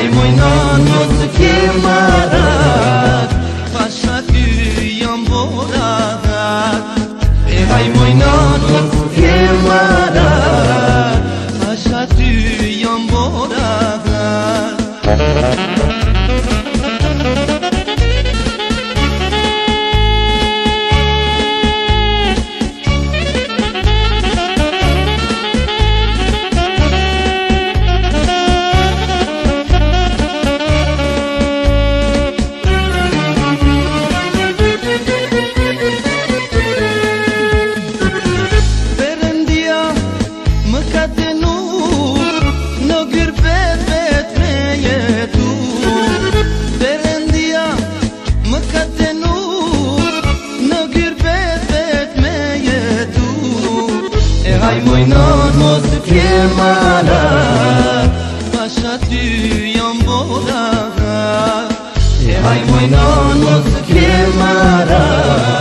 Ai moj nën më të kemarat Pasha ty jam boradat E ai moj nën më të kemarat Pasha ty jam boradat moj nërë mos të kje mara Pasha ty jam bodaha E haj moj nërë mos të kje mara